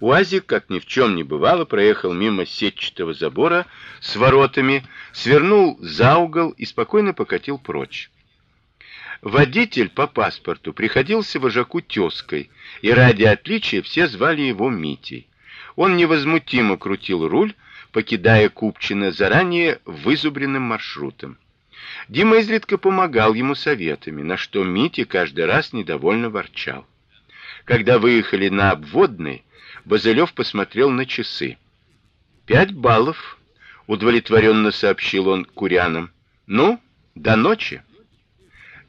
УАЗик, как ни в чем не бывало, проехал мимо сетчатого забора с воротами, свернул за угол и спокойно покатил прочь. Водитель по паспорту приходился вожаку тёской, и ради отличия все звали его Митей. Он невозмутимо крутил руль, покидая Купчино заранее вызубренным маршрутом. Дима изредка помогал ему советами, на что Митя каждый раз недовольно ворчал. Когда выехали на обводный, Базелёв посмотрел на часы. «Пять баллов, удовлетворенно сообщил он курянам. Ну, до ночи.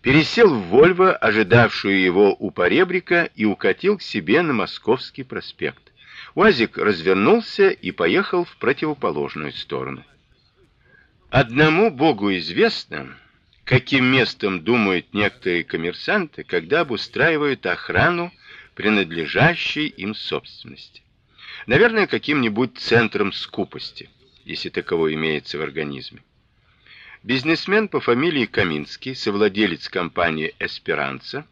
Пересел в Вольво, ожидавшую его у поребрика, и укатил к себе на Московский проспект. Уазик развернулся и поехал в противоположную сторону. Одному Богу известно, каким местом думают некоторые коммерсанты, когда обустраивают охрану принадлежащей им собственности. Наверное, каким-нибудь центром скупости, если таково имеется в организме. Бизнесмен по фамилии Каминский, совладелец компании Эсперанца,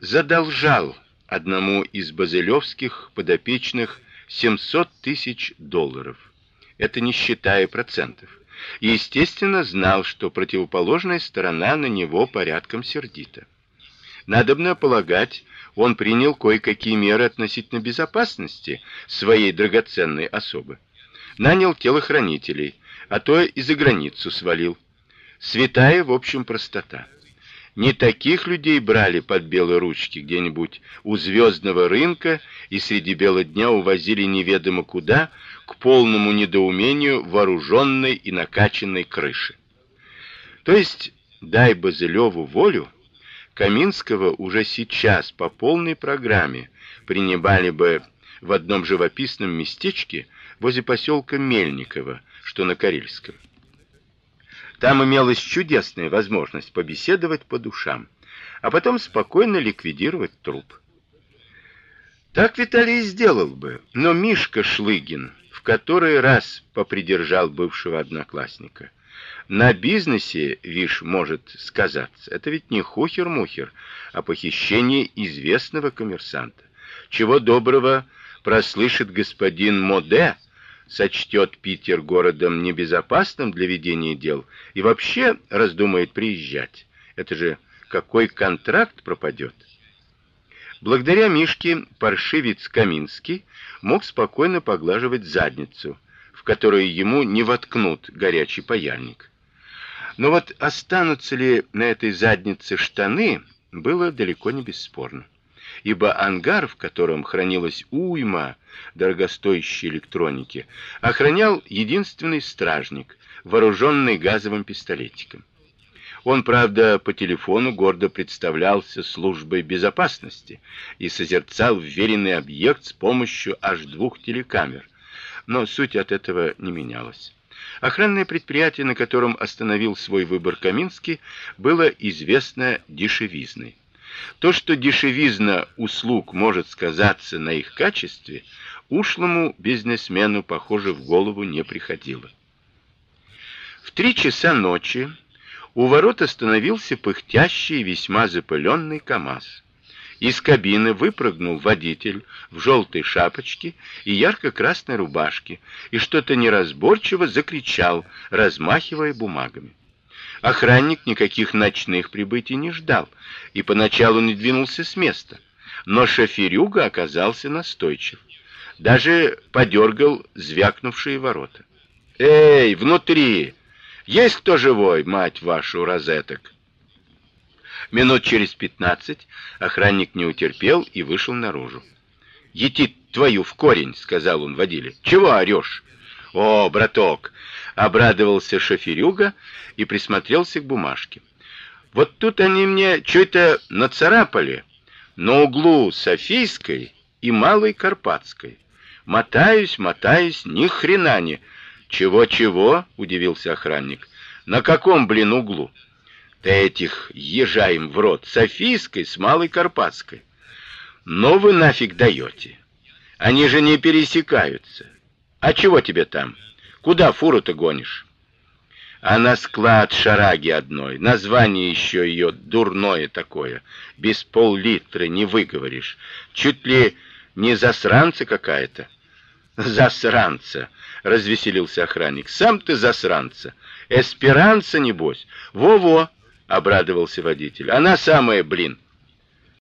задолжал одному из базелевских подопечных 700 тысяч долларов. Это не считая процентов. И, естественно, знал, что противоположная сторона на него порядком сердита. Надобно полагать, он принял кое-какие меры относительно безопасности своей драгоценной особы. Нанял телохранителей, а то и за границу свалил. Святая, в общем, простота. Не таких людей брали под белые ручки где-нибудь у звездного рынка и среди бела дня увозили неведомо куда, к полному недоумению вооруженной и накачанной крыши. То есть, дай Базелёву волю, Каминского уже сейчас по полной программе принимали бы в одном живописном местечке возле поселка Мельниково, что на Карельском. Там имелась чудесная возможность побеседовать по душам, а потом спокойно ликвидировать труп. Так Виталий сделал бы, но Мишка Шлыгин в который раз попридержал бывшего одноклассника. На бизнесе, вишь, может сказаться. Это ведь не хухер-мухер, а похищение известного коммерсанта. Чего доброго прослышит господин Моде, сочтет Питер городом небезопасным для ведения дел и вообще раздумает приезжать. Это же какой контракт пропадет. Благодаря Мишке паршивец Каминский мог спокойно поглаживать задницу, в которую ему не воткнут горячий паяльник. Но вот останутся ли на этой заднице штаны, было далеко не бесспорно ибо ангар, в котором хранилась уйма дорогостоящей электроники, охранял единственный стражник, вооруженный газовым пистолетиком. Он, правда, по телефону гордо представлялся службой безопасности и созерцал вверенный объект с помощью аж двух телекамер. Но суть от этого не менялась. Охранное предприятие, на котором остановил свой выбор Каминский, было известно дешевизной. То, что дешевизна услуг может сказаться на их качестве, ушлому бизнесмену, похоже, в голову не приходило. В три часа ночи у ворот остановился пыхтящий, весьма запыленный КАМАЗ. Из кабины выпрыгнул водитель в желтой шапочке и ярко-красной рубашке и что-то неразборчиво закричал, размахивая бумагами. Охранник никаких ночных прибытий не ждал и поначалу не двинулся с места, но шоферюга оказался настойчив. Даже подергал звякнувшие ворота. Эй, внутри! Есть кто живой, мать вашу, розеток? Минут через пятнадцать охранник не утерпел и вышел наружу. "Ети твою в корень", сказал он водиле. "Чего орешь? О, браток, обрадовался шоферюга и присмотрелся к бумажке. Вот тут они мне что-то нацарапали на углу Софийской и Малой Карпатской. Мотаюсь, мотаюсь, ни хрена не. Чего-чего? удивился охранник. На каком, блин, углу? Этих езжаем в рот Софийской с Малой Карпатской. Но вы нафиг даете? Они же не пересекаются. А чего тебе там? Куда фуру-то гонишь? А на склад шараги одной. Название еще ее дурное такое. Без пол-литра не выговоришь. Чуть ли Не засранца какая-то. Засранца, развеселился охранник. Сам ты засранца. Эсперанца небось. Во-во, обрадовался водитель. Она самая, блин.